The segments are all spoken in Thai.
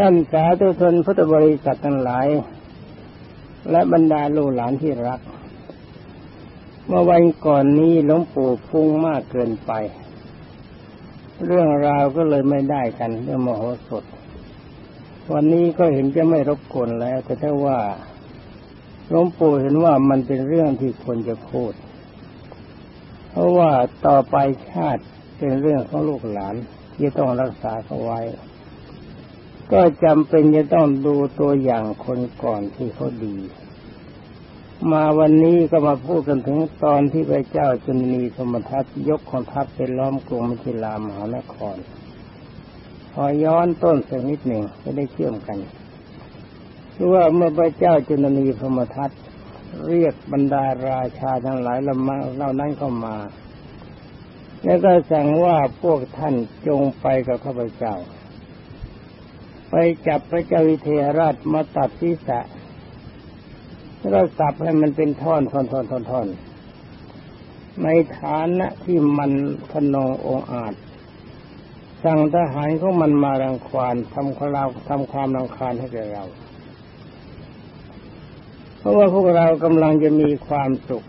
ท่านสาธุชนพุทธบริษัททั้งหลาย และบรรดาลูกหลานที่รัก เมื่อวันก่อนนี้หลวงปู่ฟุ้งมากเกินไป เรื่องราวก็เลยไม่ได้กันเรื่องมโหสถ วันนี้ก็เห็นจะไม่รบกวนแล้ว แต่ถ้าว่าหลวงปู่เห็นว่ามันเป็นเรื่องที่ควรจะพูด เพราะว่าต่อไปชาติเป็นเรื่องของลูกหลานที่ต้องรักษาเขาไว้ ก็จำเป็นจะต้องดูตัวอย่างคนก่อนที่เขาดี มาวันนี้ก็มาพูดกันถึงตอนที่พระเจ้าจุนีสมทัตยกของทัพไปล้อมกรุงมิถิลามหานคร พอย้อนต้นสักนิดหนึ่งจะได้เชื่อมกันคือว่าเมื่อพระเจ้าจุนนีพมทัตเรียกบรรดาราชาทั้งหลายละมาเล่านั้นเข้ามา แล้วก็สั่งว่าพวกท่านจงไปกับข้าพเจ้า ไปจับพระเจ้าวิเทหราชมาตัดศีรษะแล้วก็สับให้มันเป็นท่อนท่อนท่อนท่อนท่อนในฐานะที่มันทนงองอาจ สั่งทหารของมันมารังควานทำความทำความรังคาญให้แก่เรา เพราะว่าพวกเรากำลังจะมีความสุข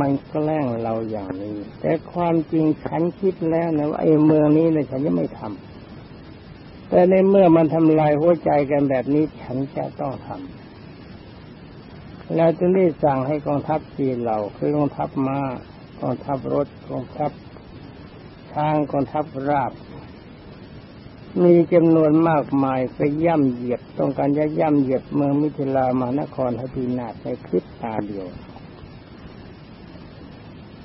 มันแกล้งเราอย่างนี้ แต่ความจริงฉันคิดแล้วนะว่าไอ้เมืองนี้เนี่ยฉันจะไม่ทำ แต่ในเมื่อมันทำลายหัวใจกันแบบนี้ฉันจะต้องทำแล้วจึงได้สั่งให้กองทัพสี่เหล่าคือกองทัพมา้ากองทัพรถกองทัพช้างกองทัพราบ มีจำนวนมากมายไปย่ำเหยียบต้องการจะย่ำเหยียบเมืองมิถิลามานครทพีนาศในคลิปตาเดียว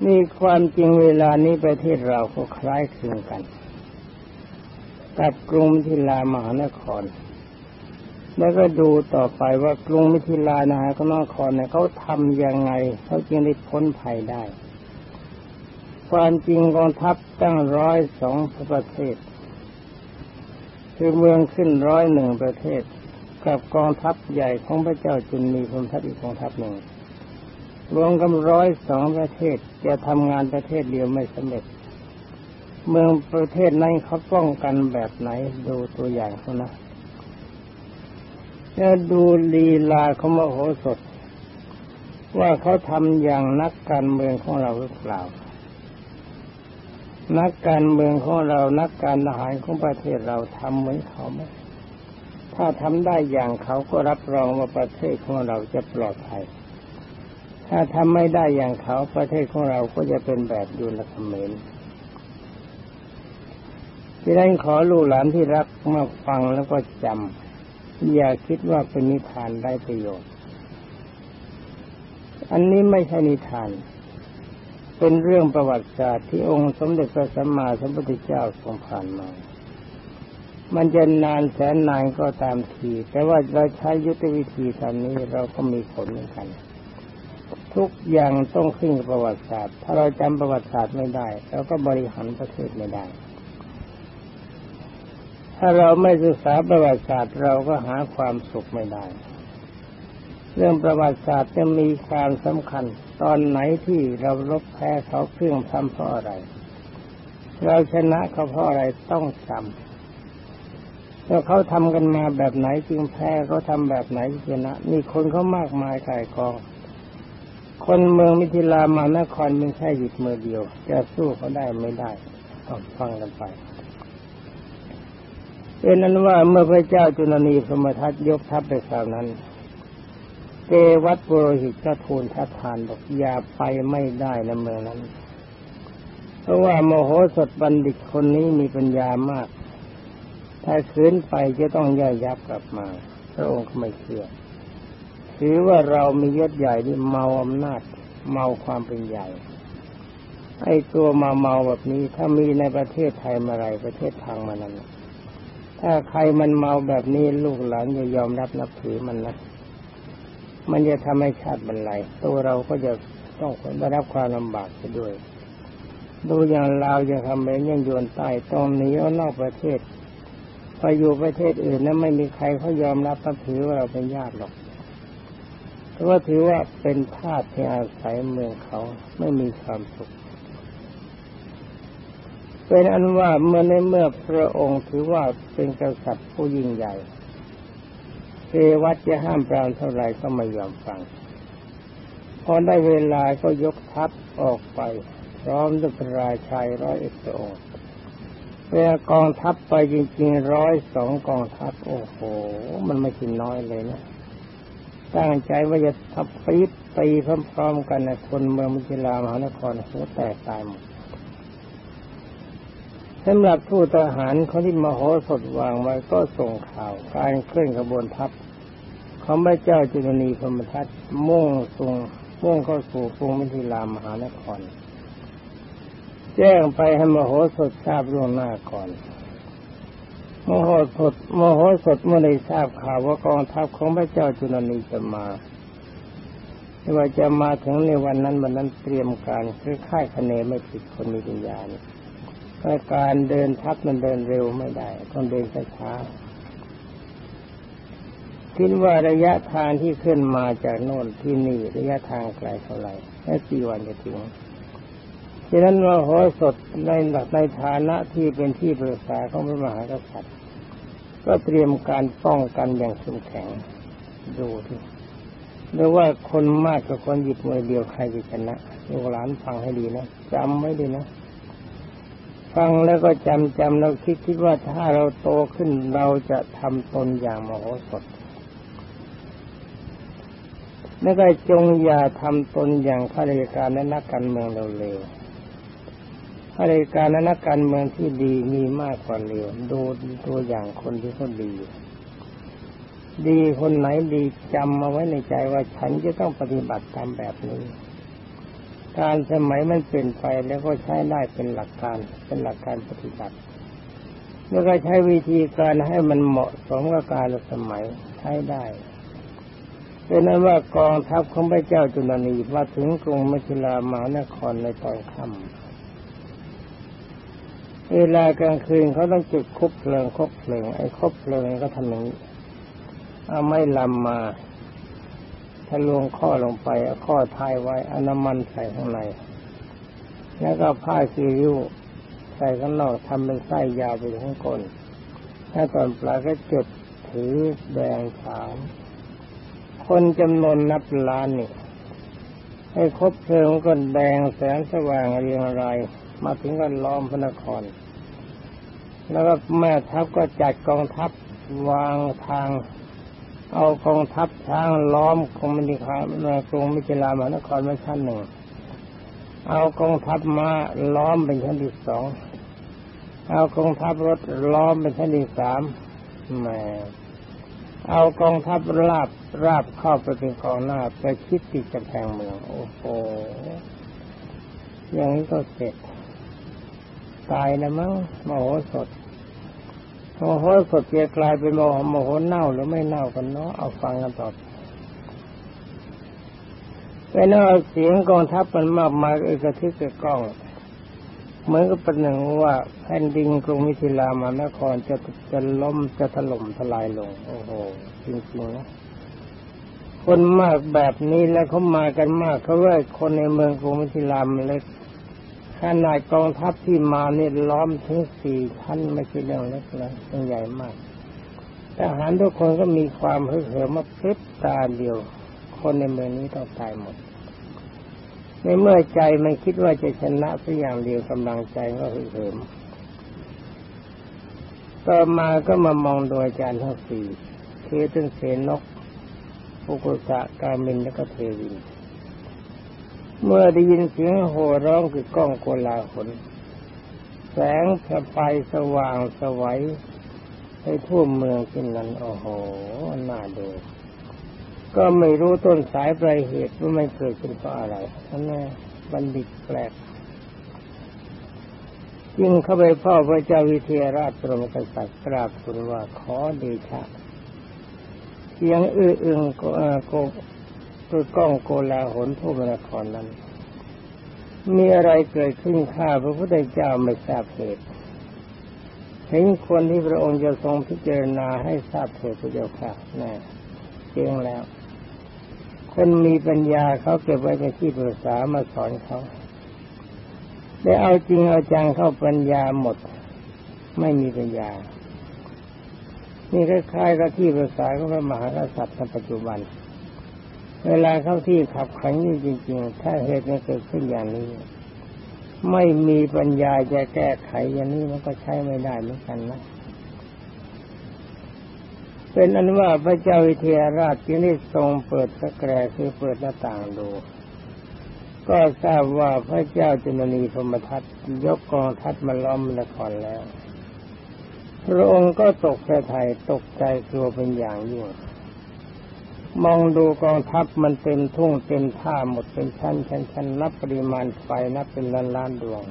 นี่ความจริงเวลานี้ประเทศเราก็คล้ายคลึงกัน กับกรุงมิถิลามหานคร แล้วก็ดูต่อไปว่ากรุงมิถิลานะฮะก็นครเนี่ยเขาทำยังไงเขาจึงได้พ้นภัยได้ ความจริงกองทัพตั้งร้อยสองประเทศ คือเมืองขึ้นร้อยหนึ่งประเทศ กับกองทัพใหญ่ของพระเจ้าจุนมีพรมทัพอีกกองทัพหนึ่งรวมกันร้อยสองประเทศจะทำงานประเทศเดียวไม่สำเร็จ เมืองประเทศนั้นเขาป้องกันแบบไหน ดูตัวอย่างเขานะจะดูลีลาเขามโหสถ ว่าเขาทำอย่างนักการเมืองของเราหรือเปล่า นักการเมืองของเรานักการทหารของประเทศเราทำเหมือนเขาไหมถ้าทำได้อย่างเขาก็รับรองว่าประเทศของเราจะปลอดภัยถ้าทำไม่ได้อย่างเขาประเทศของเราก็จะเป็นแบบยูนคเม นที่นั้นขอลูกหลานที่รักมาฟังแล้วก็จำอย่าคิดว่าเป็นนิทานได้ประโยชน์ อันนี้ไม่ใช่นิทาน เป็นเรื่องประวัติศาสตร์ที่องค์สมเด็จพระสัมมาสัมพุทธเจ้าทรงผ่านมามันจะนานแสนนานก็ตามที แต่ว่าเราใช้ยุทธวิธีตอนนี้เราก็มีผลเหมือนกัน ทุกอย่างต้องขึ้นกับประวัติศาสตร์ ถ้าเราจำประวัติศาสตร์ไม่ได้เราก็บริหารประเทศไม่ได้ ถ้าเราไม่ศึกษาประวัติศาสตร์เราก็หาความสุขไม่ได้ เรื่องประวัติศาสตร์จะมีความสำคัญ ตอนไหนที่เราลบแพ้เขาเครื่องทำเพราะอะไร เราชนะเขาเพราะอะไรต้องจำแล้วเขาทำกันมาแบบไหนจึงแพ้เขาทำแบบไหนชนะ มีคนเขามากมายกายกอง คนเมืองมิถิลามานครมันแค่หยุดมือเดียว จะสู้เขาได้ไม่ได้ต้องฟังกันไป เป็นนั้นว่าเมื่อพระเจ้าจุลนีสมทัตยกทัพไปคราวนั้นเกวัตปุโรหิตก็ทูลท้าทานบอกอย่าไปไม่ได้ในเมืองนั้น เพราะว่าโมโหสถบัณฑิตคนนี้มีปัญญามาก ถ้าขืนไปจะต้องย่อยยับกลับมา พระองค์ไม่เชื่อ ถือว่าเรามียศใหญ่ที่เมาอำนาจ เมาความเป็นใหญ่ไอ้ตัวมาเมาแบบนี้ถ้ามีในประเทศไทยมาไรประเทศทางมานั้น ถ้าใครมันเมาแบบนี้ลูกหลานจะยอมรับนับถือมันนะมันจะทำให้ชาติบรรลัยตัวเราก็จะต้องได้รับความลำบากไปด้วย ดูอย่างลาวอย่างคำเมนยังโยนใต้ต้องหนีออกนอกประเทศไปอยู่ประเทศอื่นนั้นไม่มีใครเขายอมรับนับถือว่าเราเป็นญาติหรอกเพราะว่าถือว่าเป็นทาสที่อาศัยเมืองเขาไม่มีความสุข เป็นอันว่าเมื่อในเมื่อพระองค์ถือว่าเป็นกษัตริย์ผู้ยิ่งใหญ่เทวัดจะห้ามปรามเท่าไหร่ก็ไม่ยอมฟัง พอได้เวลาก็ยกทัพออกไป พร้อมด้วยพระราชายร้อยเอ็ดองค์เวลากองทัพไปจริงๆร้อยสองกองทัพโอ้โห มันไม่กินน้อยเลยนะ ตั้งใจว่าจะทับปีดตีพร้อมๆกันนะคนเมืองมิถิลามหานครหัวแตกตายหมด สำหรับผู้ทหารเขาที่มาโหสดวางไว้ก็ส่งข่าวการเคลื่อนขบวนทัพของพระเจ้าจุลนีพมทัตมุ่งส่งมุ่งเข้าสู่กรุงมิถิลามหานคร แจ้งไปให้มโหสถทราบล่วงหน้าก่อน มโหสถมโหสถเมื่อได้ทราบข่าวว่ากองทัพของพระเจ้าจุลนีจะมาว่าจะมาถึงในวันนั้นวันนั้นเตรียมการคือค่ายคะเนไม่ผิดคนมีปัญญาเนี่ย การเดินทับมันเดินเร็วไม่ได้ ต้องเดินช้าๆคิดว่าระยะทางที่ขึ้นมาจากโน่นที่นี่ระยะทางไกลเท่าไหร่แค่กี่วันจะถึงฉะนั้นว่าโหสดในหลักในฐานะที่เป็นที่ปรึกษาของพระมหากษัตริย์ ก็เตรียมการป้องกันอย่างเข้มแข็งดูที่หรือว่าคนมากกับคนหยิบมือเดียวใครจะชนะลูกหลานฟังให้ดีนะจำไว้ดีนะ ฟังแล้วก็จำจำเราคิดคิดว่าถ้าเราโตขึ้นเราจะทำตนอย่างมโหสถแล้วก็จงอย่าทำตนอย่างข้าราชการและนักการเมืองเร็วๆข้าราชการและนักการเมืองที่ดีมีมากกว่าเร็วดูตัวอย่างคนที่เขาดี ดีคนไหนดีจำมาไว้ในใจว่าฉันจะต้องปฏิบัติตามแบบนี้ การสมัยมันเปลี่ยนไปแล้วก็ใช้ได้เป็นหลักการเป็นหลักการปฏิบัติแล้วก็ใช้วิธีการให้มันเหมาะสมกับการสมัยใช้ได้เป็นนั้นว่ากองทัพของพระเจ้าจุลนีมาถึงกรุงมคิลามานครในตอนค่ำเวลากลางคืนเขาต้องจุดคบเพลิงคบเพลิงไอ้คบเพลิงก็ทำอย่างนี้เอาไม้ลำมา ถ้าลวงข้อลงไปเอาข้อทายไว้อน้ำมันใส่ข้างใน แล้วก็ผ้าซีริ้วใส่ข้างนอกทำเป็นไส้ยาวไปทั้งก้นถ้าตอนปลายก็จุดถือแดงขาวคนจำนวนนับล้านนี่ให้ครบเพลิงก็แดงแสงสว่างเรียงรายมาถึงก็ล้อมพระนคร แล้วก็แม่ทัพก็จัดกองทัพวางทาง เอากองทัพช้างล้อมกองมิถิลากรุงมิถิลามหานครมาชั้นหนึ่ง เอากองทัพมาล้อมเป็นชั้นที่สอง เอากองทัพรถล้อมเป็นชั้นที่สามแหมเอากองทัพราบราบเข้าไปเป็นกองหน้าไปคิดติดจะแพงเมือง โอ้โหอย่างนี้ก็เสร็จ ตายแล้วมั้งมโหสถ โมโหสดเกียกลายเป็นโมโหโมโหเน่าหรือไม่เน่ากันเนาะเอาฟังกันต่อเป็นเอาเสียงกองทัพมันมากมายเอกทึกกระก้องเหมือนกับเป็นหนึ่งว่าแผ่นดินกรุงมิถิลามานครจะจะล้มจะถล่มทลายลง โอ้โหจริงๆนะคนมากแบบนี้แล้วเขามากันมากเขาว่าคนในเมืองกรุงมิถิลามเล็ก ขนาดกองทัพที่มาเนี่ยล้อมถึงสี่ชั้นไม่ใช่เรื่องเล็กเลยต้องใหญ่มากทหารทุกคนก็มีความเหื่อมาพริบตาเดียว คนในเมืองนี้ต้องตายหมด ในเมื่อใจมันคิดว่าจะชนะสักอย่างเดียวกำลังใจก็เหื่อมต่อมาก็มามองโดยอาจารย์ทั้งสี่คือตึงเสนกปุกุสะกามินและก็เทวิน เมื่อได้ยินเสียงโห่ร้องคือกล้องโกลาหลแสงประไฟสว่างสวัยให้ทั่วเมืองเช่นนั้นโอ้โหน่าดู ก็ไม่รู้ต้นสายปลายเหตุว่าไม่เกิดขึ้นเพราะอะไรนั่นแน่บัณฑิตแปลกจึงเข้าไปพ่อพระเจ้าวิเทหราชปรมกษัตริย์กราบทูลว่าขอเดชะเสียงอื้ออึงโก คือกล้องโกลาหลผู้บรครนั้น มีอะไรเกิดขึ้นข้าพระพุทธเจ้าไม่ทราบเหตุเห็นคนที่พระองค์จะทรงพิจารณาให้ทราบเหตุพระเจ้าค่ะแน่เจียงแล้ว คนมีปัญญาเขาเก็บไว้ในที่ปรึกษามาสอนเขาได้เอาจริงเอาจังเข้าปัญญาหมด ไม่มีปัญญา นี่คล้ายๆกับที่ภาษาของพระมหากษัตริย์ในปัจจุบัน เวลาเข้าที่ขับขันนี่จริง ๆ ถ้าเหตุนี้เกิดขึ้นอย่างนี้ ไม่มีปัญญาจะแก้ไขอย่างนี้มันก็ใช้ไม่ได้เหมือนกันนะเป็นอันว่าพระเจ้าวิเทหราชจึงได้ทรงเปิดสแกรคือเปิดหน้าต่างดู ก็ทราบว่าพระเจ้าจุลนีพรหมทัตยกกองทัพมาล้อมนครแล้ว พระองค์ก็ตกใจไทยตกใจกลัวเป็นอย่างยิ่ง มองดูกองทัพมันเต็มทุ่งเต็มท่าหมดเป็นชั้นชั้นชั้นนับปริมาณไฟนับเป็นล้านล้านดวง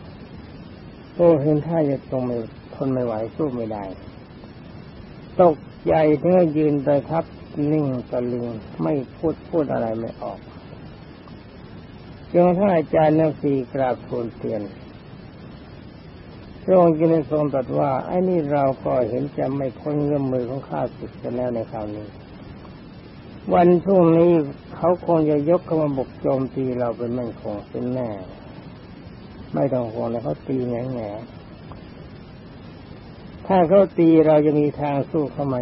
โตเห็นท่าจะตรงไม่ทนไม่ไหวสู้ไม่ได้ ตกใจถึงยืนไปทับนิ่งตะลึงไม่พูดพูดอะไรไม่ออกจนท่านอาจารย์นักสีกราบทูลเตียนพระองค์จึงทรงตรัสว่าไอ้นี่เราก็เห็นจะไม่พ้นเงื่อมมือของข้าศึกกันแล้วในคราวนี้ วันพรุ่งนี้เขาคงจะยกเข้ามาบุกโจมตีเราเป็นมั่นคงเป็นแน่ไม่ต้องห่วงเลยเขาตีแง่แง่ถ้าเขาตีเราจะมีทางสู้เขาไหม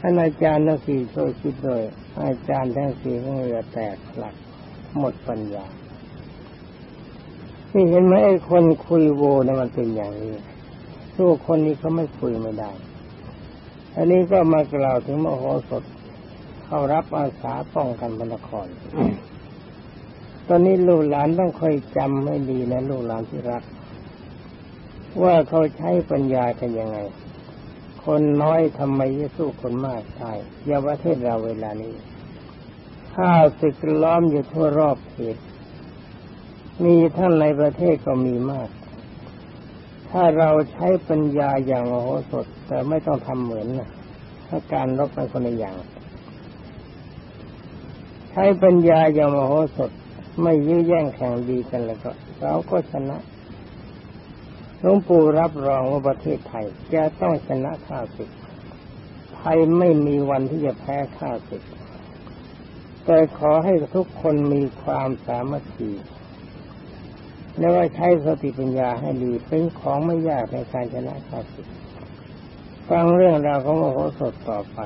ท่านอาจารย์ทั้งสี่ช่วยคิดด้วยอาจารย์ทั้งสี่ก็เหลือแตกหลัก หมดปัญญานี่เห็นไหมไอ้คนคุยโวเนี่ยมันเป็นอย่างนี้สู้คนนี้เขาไม่คุยไม่ได้ อันนี้ก็มากล่าวถึงมโหสถ เข้ารับอาสาป้องกันพระนคร ตอนนี้ลูกหลานต้องคอยจำให้ดีนะลูกหลานที่รัก ว่าเขาใช้ปัญญากันยังไง คนน้อยทำไมจะสู้คนมากใช่ยาประเทศเราเวลานี้ข้าศึกล้อมอยู่ทั่วรอบเขตมีท่านในประเทศก็มีมาก ถ้าเราใช้ปัญญาอย่างโอโหสถแต่ไม่ต้องทำเหมือนนะถ้าการรบเป็นคนในอย่าง ใช้ปัญญาอย่างโอโหสถ ไม่ยื้อแย่งแข่งดีกันแล้วก็เราก็ชนะหลวงปู่รับรองว่าประเทศไทย จะต้องชนะข้าศึกไทยไม่มีวันที่จะแพ้ข้าศึกแต่ขอให้ทุกคนมีความสามัคคีแล้วว่าใช้สติปัญญาให้ดีเป็นของไม่ยากในการชนะข้าศึกฟังเรื่องราวของมโหสถต่อไป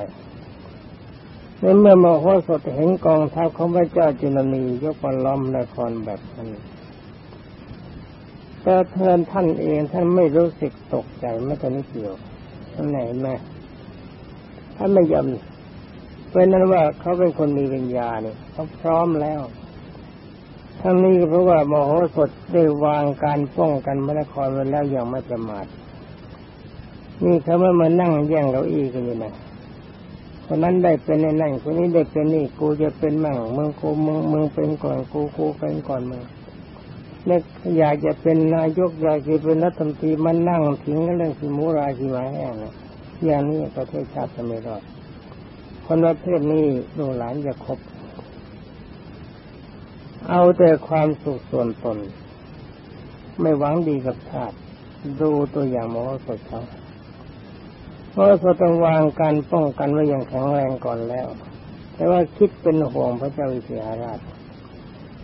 เมื่อมโหสถเห็นกองทัพของพระเจ้าจุลนียกมาล้อมนครแบบนั้นแต่เทินท่านเองท่านไม่รู้สึกตกใจไม่ตอนนี้เกี่ยวท่านไหนแม่ท่านไม่ยอมเป็นนั้นว่าเขาเป็นคนมีปัญญาเนี่ยเขาพร้อมแล้วทั้งนี้เพราะว่ามโหสถได้วางการป้องกันมรครไว้แล้วอย่างไม่ประมาทนี่เขาไม่มานั่งแย่งเก้าอี้กันอยู่นะ คนนั้นได้เป็นในนั่งคนนี้ได้เป็นนี่กูจะเป็นมั่งมึงกูมึงมึงเป็นก่อนกูกูเป็นก่อนมึงเนี่ยอยากจะเป็นนายกอยากจะเป็นรัฐมนตรีมันนั่งทิ้งเรื่องสิมูราชีวาแห้งอย่างนี้ประเทศชาติจะไม่รอดคนประเภทนี้ลูกหลานจะคบ เอาแต่ความสุขส่วนตน ไม่หวังดีกับชาติ ดูตัวอย่างมโหสถเขา มโหสถต้องวางการป้องกันไว้อย่างแข็งแรงก่อนแล้ว แต่ว่าคิดเป็นห่วงพระเจ้าวิเศษราช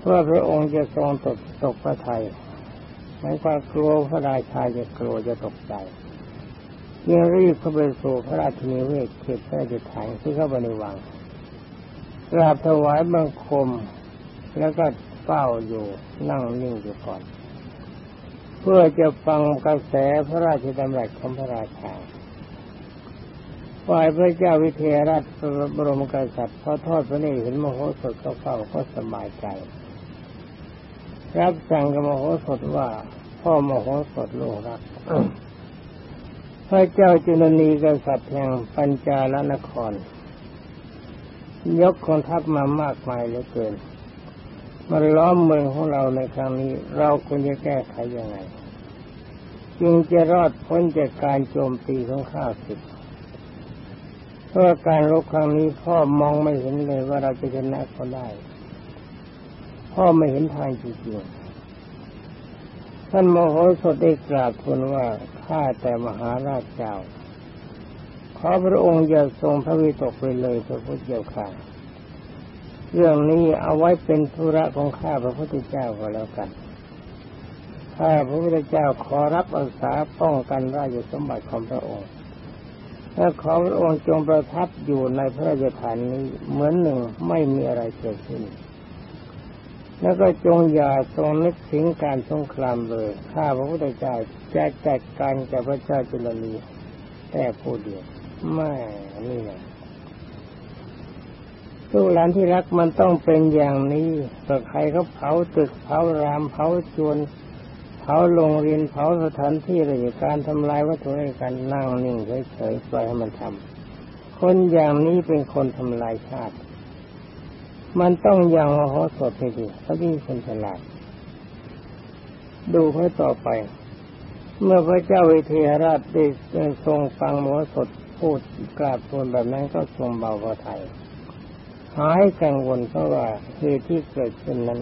ว่าพระองค์จะทรงตกตกพระไทยไม่ว่ากลัวพระราชาจะกลัวจะตกใจยังรีบเข้าไปสู่พระราชนิเวศเขตพระราชฐานที่เข้าไปในวังกราบถวายบังคมแล้วก็เฝ้าอยู่นั่งนิ่งอยู่ก่อน เพื่อจะฟังกระแสพระราชดำรัสของพระราชา ฝ่ายพระเจ้าวิเทหราชบรมกษัตริย์พอทอดพระเนตรเห็นมโหสถเขาเฝ้าก็สบายใจ รับสั่งกับมโหสถว่า พ่อมโหสถลูกรักพระเจ้าจุลนีกษัตริย์แห่งปัญจาลนคร ยกกองทัพมามากมายเหลือเกินมันล้อมเมืองของเราในครั้งนี้ เราควรจะแก้ไขยังไง จึงจะรอดพ้นจากการโจมตีของข้าศึก พราะการรบครั้งนี้พ่อมองไม่เห็นเลยว่าเราจะชนะเขาได้ พ่อไม่เห็นทางจริงๆท่านมโหสถได้กราบทูลว่าข้าแต่มหาราชเจ้า ขอพระองค์อย่าทรงพระวิตกไปเลยพระพุทธเจ้าค่ะเรื่องนี้เอาไว้เป็นธุระของข้าพระพุทธเจ้าก็แล้วกันข้าพระพุทธเจ้าขอรับอาสาป้องกันราชสมบัติของพระองค์ และขอพระองค์จงประทับอยู่ในพระราชฐานนี้ เหมือนหนึ่งไม่มีอะไรเกิดขึ้น แล้วก็จงอย่าทรงนึกถึงการสงครามเลยข้าพระพุทธเจ้าจะจัดการกับพระเจ้าจุลนีแต่ผู้เดียวไม่นี่นะลูกหลานที่รักมันต้องเป็นอย่างนี้แต่ใครเขาเผาตึกเผารามเผาจวน เผาโรงเรียนเผาสถานที่อะไรการทำลายวัตถุในการนั่งนิ่งเฉยๆปล่อยให้มันทำคนอย่างนี้เป็นคนทำลายชาติ มันต้องอย่างมโหสถให้ดีเขาเป็นคนฉลาด ดูเขาต่อไป เมื่อพระเจ้าวิเทหราชได้ทรงฟังมโหสถพูดกราบทูลแบบนั้นก็ทรงเบาพระทัยหายกังวลเพราะว่าเหตุที่เกิดขึ้นนั้น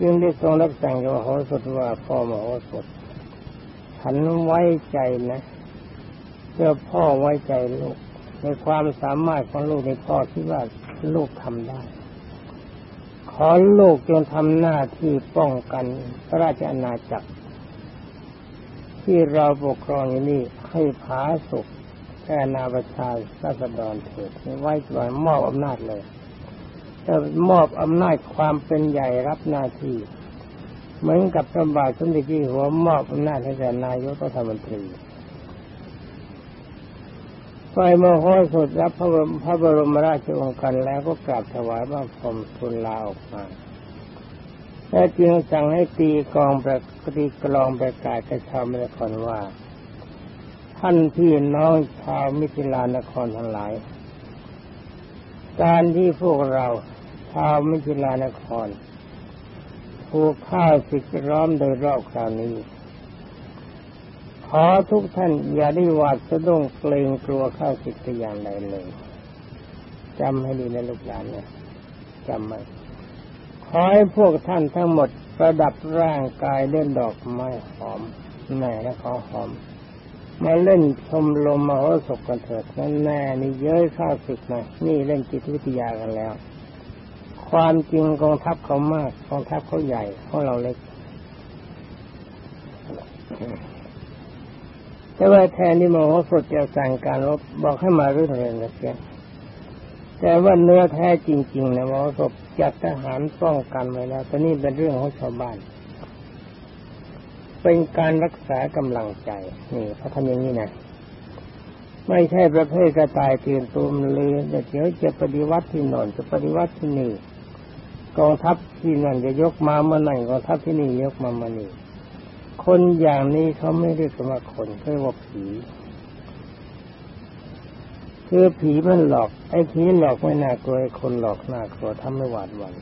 จึงได้ทรงรับสั่งกับมโหสถว่าพ่อมโหสถฉันไว้ใจนะเพื่อพ่อไว้ใจลูก ในความสามารถของลูกในพ่อคิดว่าลูกทำได้ ขอลูกจงทำหน้าที่ป้องกันพระราชอาณาจักร ที่เราปกครองอยู่นี่ให้ผาสุกแค่นาประชาราษฎรเถิดไว้ก่อนมอบอำนาจเลย จะมอบอำนาจความเป็นใหญ่รับหน้าที่ เหมือนกับพระบาทสมเด็จที่หัวมอบอำนาจให้แก่นายกรัฐมนตรีฝ่ายมโหสถรับพระพระบรมราชองค์การแล้วก็กราบถวายบังคมทูลลาออกมาและจึงสั่งให้ตีกองประตีกลองประกาศกับชาวเมรครว่า ท่านพี่น้องชาวมิถิลานครทั้งหลาย การที่พวกเราาวมิถิลานครถูกข้าศึกร้อมโดยรอบคราวนี้ ขอทุกท่านอย่าได้หวาดสะดุ้งเกรงกลัวข้าศึกอย่างใดเลยจำให้ดีนะลูกหลานนะจำไว้ขอให้พวกท่านทั้งหมดประดับร่างกายด้วยดอกไม้หอมแม่และขอหอม มาเล่นชมลมมโหสถกันเถิดนั่นแน่นี่เย้ยข้าศึกนะนี่เล่นจิตวิทยากันแล้ว ความจริงกองทัพเขามากกองทัพเขาใหญ่พวกเราเล็ก แต่ว่าแทนที่มโหสถจะสั่งการรบบอกให้มารื่นเริงกันเสียแต่ว่าเนื้อแท้จริงๆนะมโหสถจัดทหารป้องกันไว้แล้วตอนนี้เป็นเรื่องของชาวบ้าน เป็นการรักษากำลังใจ นี่เขาทำอย่างนี้นะไม่ใช่ประเภทกระต่ายตื่นตูมเลยเดี๋ยวจะปฏิวัติที่นนจะปฏิวัติที่นี่ กองทัพที่นั่นจะยกมาเมื่อไหร่กองทัพที่นี่ยกมามื่อนี้คนอย่างนี้เขาไม่เรียกว่าคนเขาเรียกว่าผีคือผีมันหลอกไอ้ผีหลอกไม่น่ากลัวคนหลอกน่ากลัวทำให้หวาดหวั่น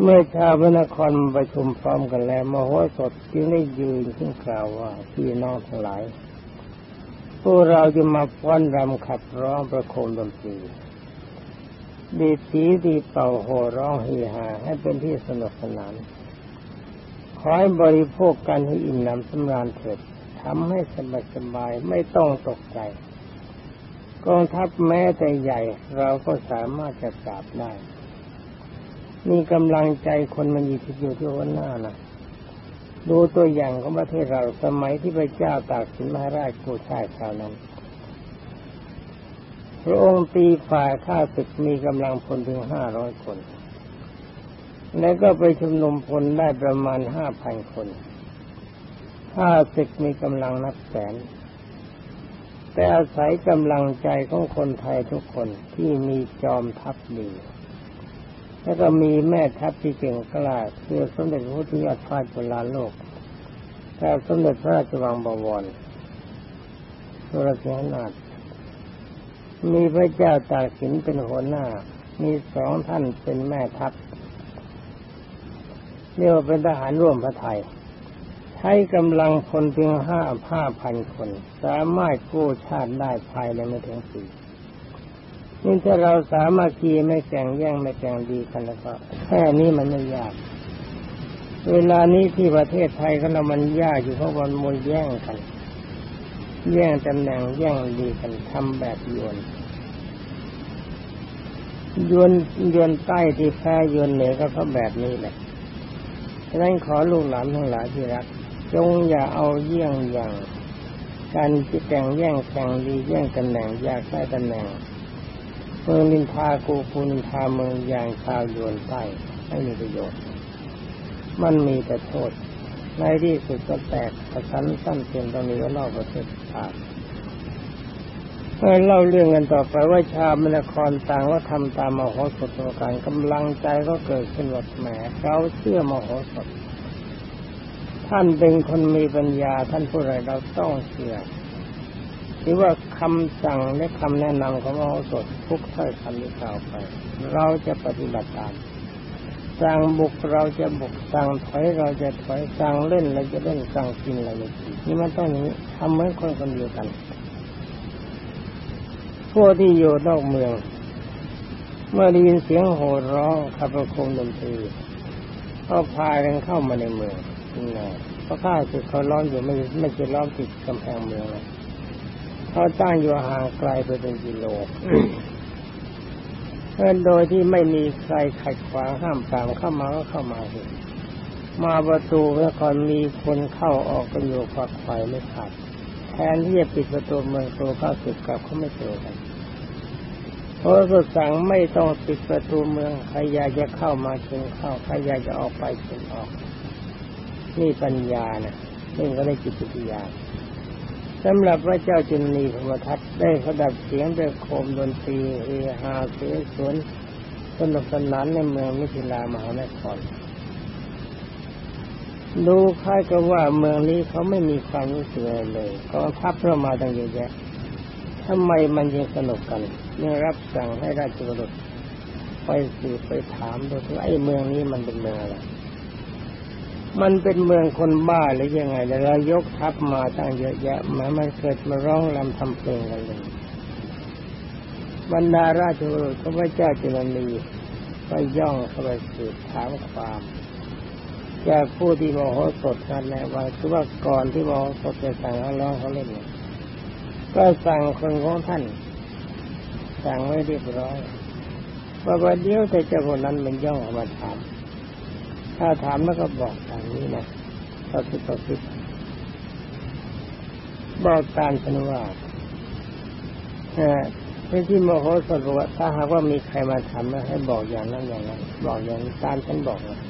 เมื่อชาวพระนครประชุมพร้อมกันแล้วมโหสถจึงได้ยืนขึ้นกล่าวว่าพี่น้องทั้งหลายพวกเราจะมาฟ้อนรำขับร้องประโคมดนตรี ดีสีดีเป่าโห่ร้องเฮฮาให้เป็นที่สนุกสนาน ขอให้บริโภคกันให้อิ่มหนำสำราญเถิดทำให้สบายสบายไม่ต้องตกใจกองทัพแม้แต่ใหญ่ เราก็สามารถจะกราบได้ มีกำลังใจคนมันอยู่ที่อยู่ที่วันหน้านะดูตัวอย่างของประเทศเราสมัยที่พระเจ้าตากสินมหาราชโกชายคราวนั้น พระองค์ตีฝ่ายข้าศึกมีกำลังพลถึงห้าร้อยคน แล้วก็ไปชุมนุมพลได้ประมาณห้าพันคนถ้าศึกมีกำลังนับแสน แต่อาศัยกำลังใจของคนไทยทุกคนที่มีจอมทัพดี แล้วก็มีแม่ทัพที่เก่งกล้าคือสมเด็จพระพุทธยอดฟ้าจุฬาโลกแต่สมเด็จพระราชวังบวรสุรเสนาถ มีพระเจ้าตากสินเป็นหัวหน้า มีสองท่านเป็นแม่ทัพเรียกว่าเป็นทหารร่วมพระไทยใช้กำลังคนเพียงห้าห้าพันคน สามารถกู้ชาติได้ภายในไม่ถึงปีนี่ถ้าเราสามารถคีไม่แข่งแย่งไม่แข่งดีกันแล้วก็แค่นี้มันไม่ยาก เวลานี้ที่ประเทศไทยก็เรามันยากอยู่เพราะวันมวยแย่งกัน แย่งตำแหน่งแย่งดีกันทำแบบยวนยวนยวนใต้ที่แพ้ยวนเหนือก็เพราแบบนี้แหละฉะนั้นขอลูกหลานทั้งหลายที่รัก จงอย่าเอาเยี่ยงอย่าง การจะแข่งแย่งแข่งดีแย่งตำแหน่งอยากได้ตำแหน่งเมืองนินทากูกูนินทาเมืองอย่างชาวยวนใต้ไม่มีประโยชน์ มันมีแต่โทษ ในที่สุดก็แตกกระชั้นสั้นเพียงตอนนี้ก็เล่าประเทศชาติเล่าเรื่องกันต่อไปว่าชาวมนครต่างว่าทำตามมโหสถประการกำลังใจก็เกิดขึ้นว่าแหมเราเชื่อมโหสถ ท่านเป็นคนมีปัญญาท่านผู้ใดเราต้องเชื่อหรือว่าคำสั่งและคำแนะนำของมโหสถทุกถ้อยคำที่กล่าวไป เราจะปฏิบัติตาม สั่งบุกเราจะบุกสั่งถอยเราจะถอยสั่งเล่นเราจะเล่นสั่งกินเราจะกินนี่มันต้องนี้ทำเหมือนคนคนเดียวกัน พวกที่อยู่นอกเมือง เมื่อได้ยินเสียงโห่ร้องขับประคมดนตรีก็พากันเข้ามาในเมืองนี่เพราะข้าศึกเขาล้อมอยู่ไม่ไม่จะล้อมติดกำแพงเมืองเขาตั้งอยู่ห่างไกลไปเป็นกิโล โดยที่ไม่มีใครขัดขวางห้ามปรามเข้ามาก็เข้ามาเห็น มาประตูเมื่อก่อนมีคนเข้าออกกันอยู่ฝักไฟไม่ขาดแทนที่จะปิดประตูเมืองตัวข้าศึกกลับเขาไม่เจอกันเพราะก็สั่งไม่ต้องปิดประตูเมืองใครอยากจะเข้ามาเชิญเข้าใครอยากจะออกไปเชิญออก นี่ปัญญานะนี่ก็ได้จิตวิทยา สำหรับพระเจ้าจุนีพมทัตได้ขดับเสียงด้วยโคมดนตรีเอฮาเสสวนสนุกสนานในเมืองมิถิลามหานครดูคล้ายกับว่าเมืองนี้เขาไม่มีความรู้สึกอะไรเลยกองทัพเข้ามาตั้งเยอะแยะทำไมมันยังสนุกกันยังรับสั่งให้ราชบุตรไปสืบไปถามดูว่าไอ้เมืองนี้มันเป็นเมืองอะไร มันเป็นเมืองคนบ้าหรือยังไงแล้วเรายกทัพมาตั้งเยอะแยะมามันเกิดมาร้องรำทำเพลงกันเลยบรรดาราชบุตรพระเจ้าจุลนีก็ย่องเข้าไปสืบถามความจากผู้ที่มโหสถนั่นแหละว่าคือว่าก่อนที่มโหสถจะสั่งเขาร้องเขาเล่นก็สั่งคนของท่านสั่งไว้เรียบร้อยว่าวันเดียวแต่เจ้าคนนั้นมันย่องออกมาถาม ถ้าถามแล้วก็บอกทางนี้นะต่อสิต่อสิบอกตามชนว่าเออที่โมโหสดว่าถ้าหากว่ามีใครมาทำแล้วให้บอกอย่างนั้นอย่างนั้นบอกอย่างตามฉันบอกนะ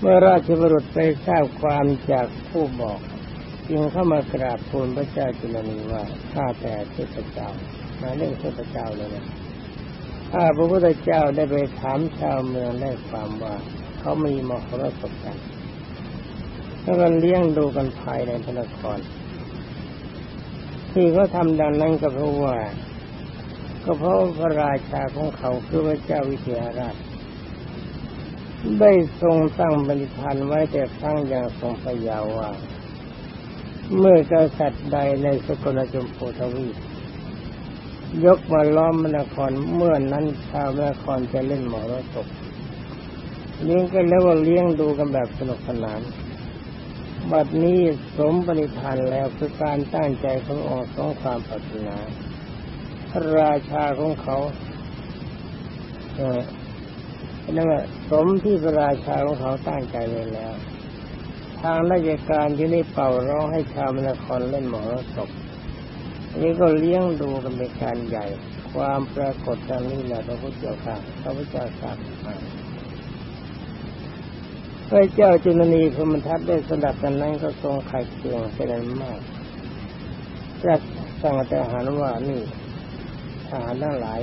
เมื่อราชบุรุษไปทราบความจากผู้บอกจึงเข้ามากราบทูลพระเจ้าจุลนีว่าข้าแต่เทพเจ้ามาเรื่องเทพเจ้าเลยนะถ้าพระพุทธเจ้าได้ไปถามชาวเมืองได้ความว่า เขามีมหรสพกันแล้วก็เลี้ยงดูกันภายในพระนคร ที่เขาทำดังนั้นก็เพราะว่า ก็เพราะพระราชาของเขาคือพระเจ้าวิเทหราช ได้ทรงตั้งบริพานธ์ไว้แต่ครั้งอย่างทรงพยาว่า เมื่อกษัตริย์ใดในสกลจมโพทวียกมาล้อมมนครเมื่อนนั้นชาวมนครจะเล่นหมอรสพ เลี้ยงกันแล้วว่าเลี้ยงดูกันแบบสนุกสนาน บัดนี้สมปณิธานแล้วคือการตั้งใจขององค์สองความปรารถนาพระราชาของเขาเออนั่นแหละสมที่พระราชาของเขาตั้งใจไว้แล้ว ทางราชการที่ได้เป่าร้องให้ชาวมนครเล่นหมอรสพนี้ก็เลี้ยงดูกันเป็นการใหญ่ ความปรากฏดังนี้แหละพระพุทธเจ้าค่ะพระพุทธเจ้าทราบมา พระเจ้าจุลนีพมทัตได้สดับกันนั้นก็ทรงไข่เคียงเป็นมากจัดสั่งทหารว่านี่ทหารทั้งหลาย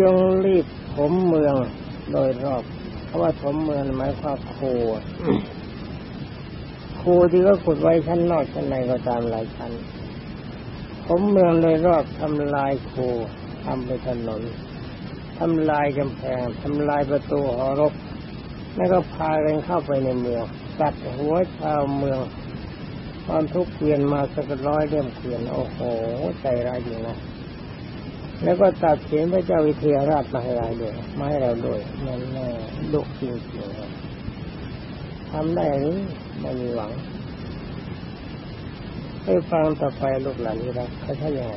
จงรีบถมเมืองโดยรอบเพราะว่าถมเมืองหมายความโคโคที่ก็ขุดไว้ชั้นนอกชั้นในก็ตามหลายชั้นผมเมืองโดยรอบทำลายโคทำไปถนนทำลายกำแพงทำลายประตูหอรบ แล้วก็พากันเข้าไปในเมืองตัดหัวชาวเมืองตอนทุกเกวียนมาสักร้อยเล่มเกวียนโอ้โหใจร้ายจริงนะแล้วก็ตัดเสียนพระเจ้าวิเทหราชมาให้เราด้วยมาให้เราด้วยนั่นแน่ดุจริงจริงทำได้หรือไม่มีหวังให้ฟังต่อไปลูกหลานนี่ครับเขาใช่ยังไง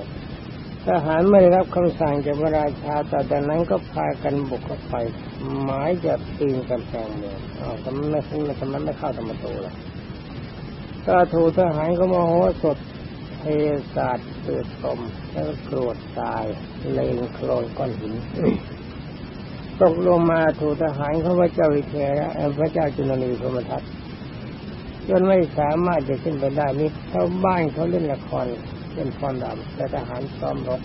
ทหารไม่ได้รับคำสั่งจากพระราชาแต่จากนั้นก็พากันบุกเข้าไป หมายจะปีนกำแพงเมืองอ๋อทำไมไม่ฟุ้งทำไมไม่เข้าธรรมตูล่ะก็ถูกทหารก็มโหสถเทศาสตร์เตือตมแล้วก็โกรธตายเลงโคลนก้อนหินตกลงมาถูกทหารเขาพระเจ้าวิเทระพระเจ้าจุลนีพรมทัตจนไม่สามารถจะขึ้นไปได้นี่ชาวบ้านเขาเล่นละคร เป็นฟอนดำแต่ทหารซ้อมรบ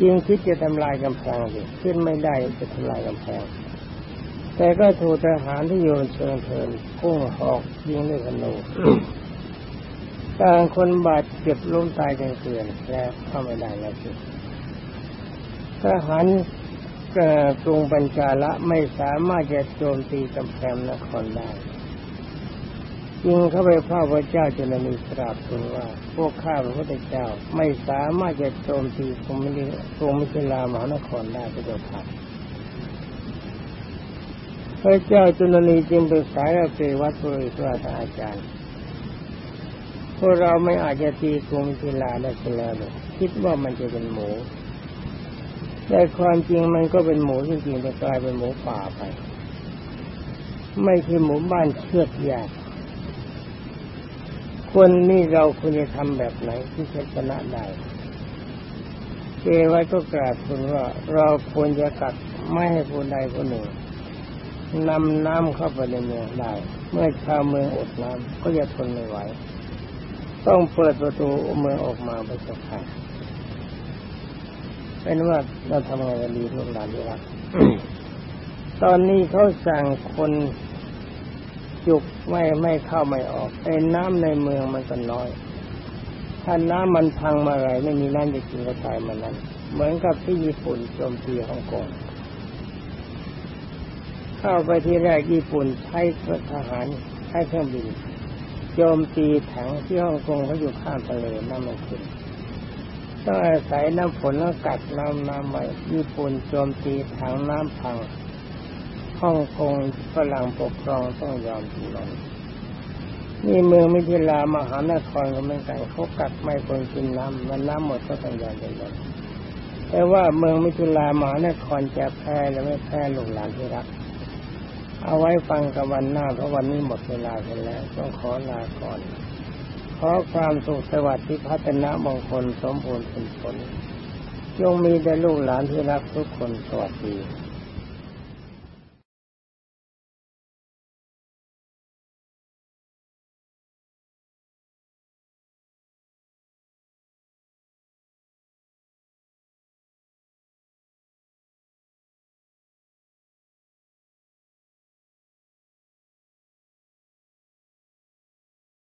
จริงคิดจะทำลายกำแพงสิขึ้นไม่ได้จะทำลายกำแพง แต่ก็ถูกทหารที่โยนเชิงเทินพุ่งหอกยิงด้วยธนูต่างคนบาดเจ็บล้มตายกันเกลื่อนแล้วเข้าไม่ได้แล้วสิทหารกรุงปัญจาละไม่สามารถจะโจมตีกำแพงนครได้ ยิงเข้าไปพ่อพระเจ้าจุลนีสราบทูลว่า พวกข้าพระพุทธเจ้าไม่สามารถจะโจมตีกรุงมิลิกรุงมิถิลามหานครได้พระเจ้าค่ะพระเจ้าจุลนีจึงปรึกษากับเทวัตถุริสวาอาจารย์พวกเราไม่อาจจะตีกรุงมิถิลาได้แล้วเลยคิดว่ามันจะเป็นหมูแต่ความจริงมันก็เป็นหมูจริงๆแต่กลายเป็นหมูป่าไป ไม่ใช่หมูบ้านเชือดยาก คนนี่เราควรจะทำแบบไหนที่จะชนะได้เจไว้ก็กราบคุณว่าเราควรจะกัดไม่ให้ผู้ใดผู้หนึ่งนำน้ำเข้าไปในเมืองได้ เมื่อชาวเมืองอดน้ำก็จะทนไม่ไหว ต้องเปิดประตูเมืองออกมาไปสักครั้งเป็นว่าเราทำงกันดีลูกหลานดีรักตอนนี้เขาสั่งคน จุกไม่ไม่เข้าไม่ออกไอ้น้ำในเมืองมันก็น้อย ถ้าน้ำมันพังมาไรไม่มีน้ำจะกินก็ตายมันนั้น เหมือนกับที่ญี่ปุ่นโจมตีฮ่องกงเข้าไปที่แรกญี่ปุ่นใช้ทหารใช้เครื่องบินโจมตีถังที่ฮ่องกงเขาอยู่ข้ามทะเลน้ำมันขึ้นต้องอาศัยน้ำฝนแล้วกัดน้ำน้ำไว้ญี่ปุ่นโจมตีถังน้ำพัง ฮ่องกงฝรั่งปกครองต้องยอมที่นั้นนี่เมืองมิถิลามหานครก็เหมือนกันเขากัดไม่คนกินน้ำมันน้ำหมดก็ต้องยอมเป็นนแต่ว่าเมืองมิถิลามหานครจะแพ้หรือไม่แพ้ลูกหลานที่รัก เอาไว้ฟังกับวันหน้าเพราะวันนี้หมดเวลาไปแล้ว ต้องขอลาก่อนขอความสุขสวัสดิ์ที่พัฒนามงคลสมบูรณ์ผลผลจงมีแต่ลูกหลานที่รักทุกคนสวัสดี